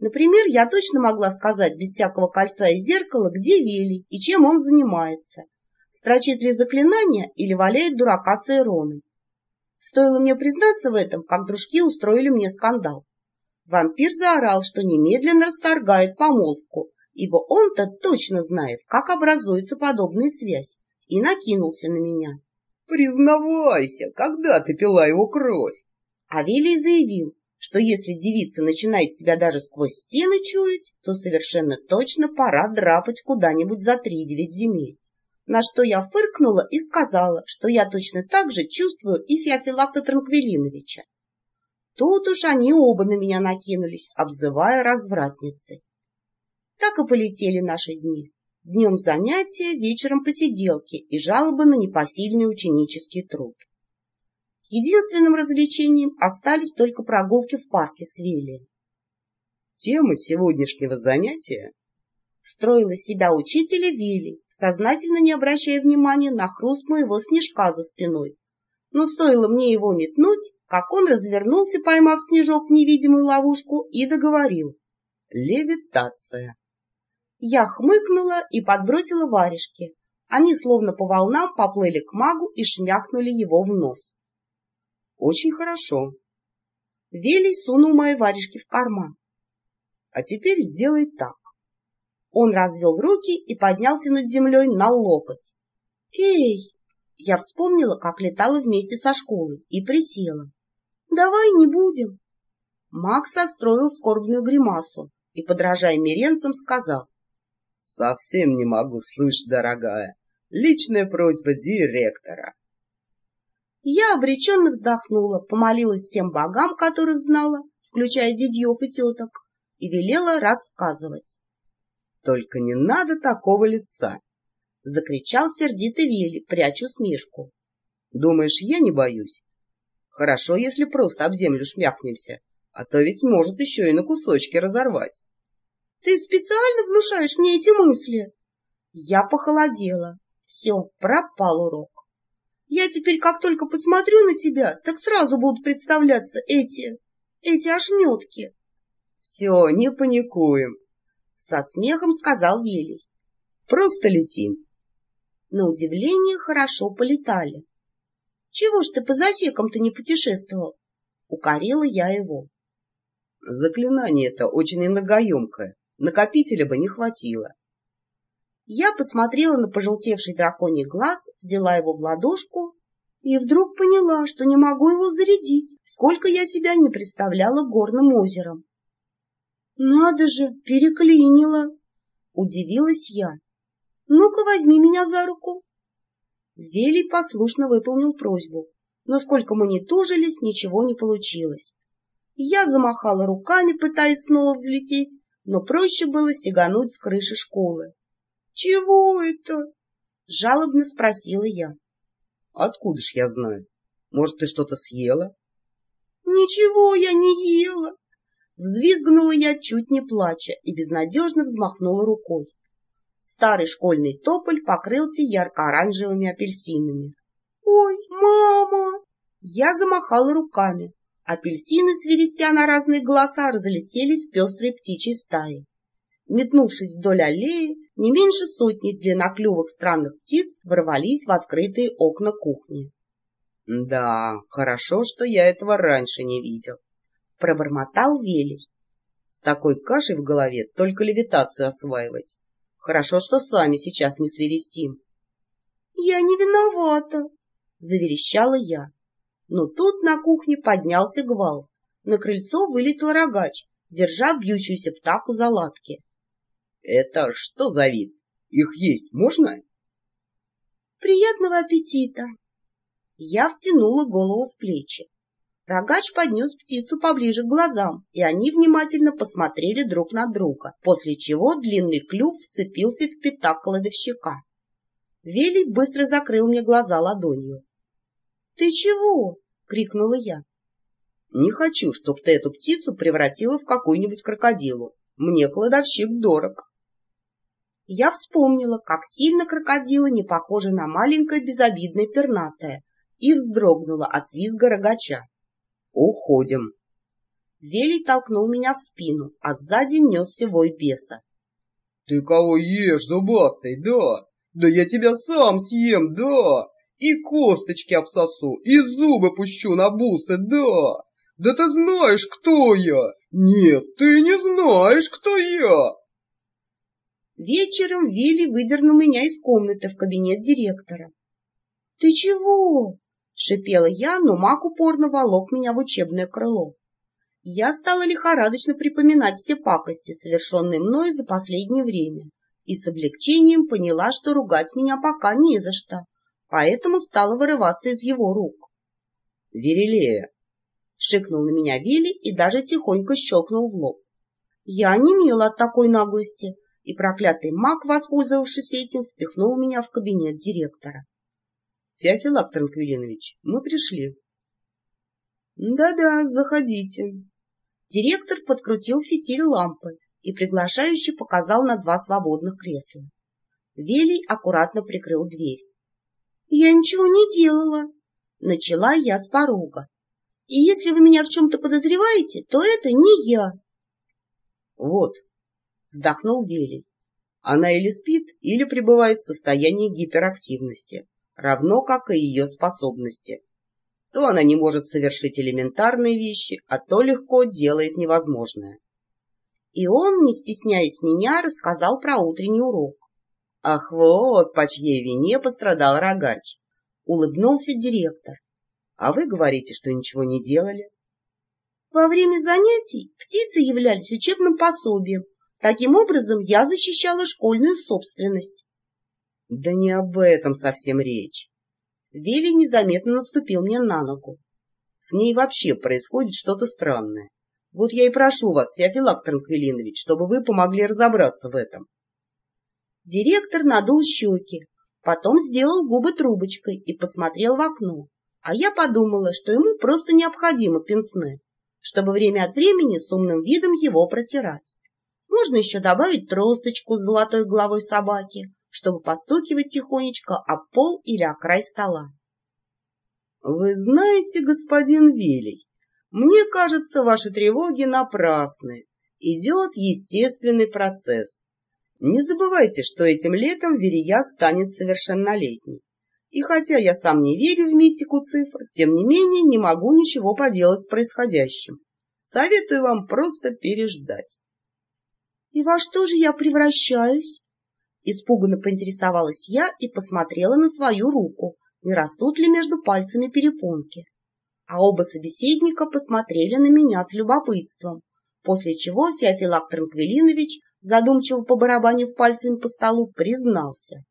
Например, я точно могла сказать без всякого кольца и зеркала, где Вели и чем он занимается. Строчит ли заклинания или валяет дурака с Эйроном. Стоило мне признаться в этом, как дружки устроили мне скандал. Вампир заорал, что немедленно расторгает помолвку, ибо он-то точно знает, как образуется подобная связь, и накинулся на меня. «Признавайся, когда ты пила его кровь?» Авелий заявил, что если девица начинает тебя даже сквозь стены чуять, то совершенно точно пора драпать куда-нибудь за три-девять земель. На что я фыркнула и сказала, что я точно так же чувствую и Феофилакта Транквилиновича. Тут уж они оба на меня накинулись, обзывая развратницей. Так и полетели наши дни. Днем занятия, вечером посиделки и жалобы на непосильный ученический труд. Единственным развлечением остались только прогулки в парке с Вилли. Тема сегодняшнего занятия строила себя учителя Вилли, сознательно не обращая внимания на хруст моего снежка за спиной. Но стоило мне его метнуть, как он развернулся, поймав снежок в невидимую ловушку, и договорил. Левитация. Я хмыкнула и подбросила варежки. Они словно по волнам поплыли к магу и шмякнули его в нос. Очень хорошо. Велий сунул мои варежки в карман. А теперь сделай так. Он развел руки и поднялся над землей на локоть. «Эй!» Я вспомнила, как летала вместе со школой, и присела. «Давай не будем!» Макс состроил скорбную гримасу и, подражая меренцам, сказал. «Совсем не могу слышать, дорогая. Личная просьба директора». Я обреченно вздохнула, помолилась всем богам, которых знала, включая дядьев и теток, и велела рассказывать. — Только не надо такого лица! — закричал сердито Вилли, прячу смешку. — Думаешь, я не боюсь? Хорошо, если просто об землю шмякнемся, а то ведь может еще и на кусочки разорвать. — Ты специально внушаешь мне эти мысли? Я похолодела. Все, пропал урок. Я теперь, как только посмотрю на тебя, так сразу будут представляться эти... эти ошметки. — Все, не паникуем, — со смехом сказал Велий. — Просто летим. На удивление хорошо полетали. — Чего ж ты по засекам-то не путешествовал? — укорила я его. — Заклинание-то очень многоемкое, накопителя бы не хватило. Я посмотрела на пожелтевший драконий глаз, взяла его в ладошку и вдруг поняла, что не могу его зарядить, сколько я себя не представляла горным озером. «Надо же, переклинила!» — удивилась я. «Ну-ка, возьми меня за руку!» Велий послушно выполнил просьбу, но сколько мы не тужились, ничего не получилось. Я замахала руками, пытаясь снова взлететь, но проще было сигануть с крыши школы. «Чего это?» — жалобно спросила я. «Откуда ж я знаю? Может, ты что-то съела?» «Ничего я не ела!» Взвизгнула я, чуть не плача, и безнадежно взмахнула рукой. Старый школьный тополь покрылся ярко-оранжевыми апельсинами. «Ой, мама!» Я замахала руками. Апельсины, свиристя на разные голоса, разлетелись в пестрой птичьей стаи. Метнувшись вдоль аллеи, не меньше сотни длинноклювых странных птиц ворвались в открытые окна кухни. — Да, хорошо, что я этого раньше не видел, — пробормотал Велий. — С такой кашей в голове только левитацию осваивать. Хорошо, что сами сейчас не свиристим. — Я не виновата, — заверещала я. Но тут на кухне поднялся гвалт. На крыльцо вылетел рогач, держа бьющуюся птаху за лапки. Это что за вид? Их есть можно? Приятного аппетита! Я втянула голову в плечи. Рогач поднес птицу поближе к глазам, и они внимательно посмотрели друг на друга, после чего длинный клюв вцепился в пятак кладовщика. Велий быстро закрыл мне глаза ладонью. — Ты чего? — крикнула я. — Не хочу, чтоб ты эту птицу превратила в какую-нибудь крокодилу. Мне кладовщик дорог я вспомнила, как сильно крокодилы не похожи на маленькое безобидное пернатое, и вздрогнула от визга рогача. «Уходим!» Велий толкнул меня в спину, а сзади несся вой беса. — Ты кого ешь, зубастый, да? Да я тебя сам съем, да! И косточки обсосу, и зубы пущу на бусы, да! Да ты знаешь, кто я? Нет, ты не знаешь, кто я! Вечером Вилли выдернул меня из комнаты в кабинет директора. — Ты чего? — шипела я, но маг упорно волок меня в учебное крыло. Я стала лихорадочно припоминать все пакости, совершенные мною за последнее время, и с облегчением поняла, что ругать меня пока не за что, поэтому стала вырываться из его рук. — Верилея! — шикнул на меня Вилли и даже тихонько щелкнул в лоб. Я онемела от такой наглости, и проклятый маг, воспользовавшись этим, впихнул меня в кабинет директора. — Феофилак Транквилинович, мы пришли. Да — Да-да, заходите. Директор подкрутил фитиль лампы и приглашающе показал на два свободных кресла. Велий аккуратно прикрыл дверь. — Я ничего не делала, — начала я с порога. — И если вы меня в чем-то подозреваете, то это не я. — Вот, вздохнул Велий. Она или спит, или пребывает в состоянии гиперактивности, равно как и ее способности. То она не может совершить элементарные вещи, а то легко делает невозможное. И он, не стесняясь меня, рассказал про утренний урок. Ах, вот по чьей вине пострадал рогач. Улыбнулся директор. А вы говорите, что ничего не делали? Во время занятий птицы являлись учебным пособием, Таким образом, я защищала школьную собственность. Да не об этом совсем речь. Вилли незаметно наступил мне на ногу. С ней вообще происходит что-то странное. Вот я и прошу вас, Феофилак Транквилинович, чтобы вы помогли разобраться в этом. Директор надул щеки, потом сделал губы трубочкой и посмотрел в окно. А я подумала, что ему просто необходимо пенсне, чтобы время от времени с умным видом его протирать. Можно еще добавить тросточку с золотой головой собаки, чтобы постукивать тихонечко об пол или о край стола. — Вы знаете, господин Велий, мне кажется, ваши тревоги напрасны. Идет естественный процесс. Не забывайте, что этим летом Верия станет совершеннолетней. И хотя я сам не верю в мистику цифр, тем не менее не могу ничего поделать с происходящим. Советую вам просто переждать. — И во что же я превращаюсь? Испуганно поинтересовалась я и посмотрела на свою руку, не растут ли между пальцами перепонки. А оба собеседника посмотрели на меня с любопытством, после чего Феофилак Транквилинович, задумчиво побарабанив пальцами по столу, признался.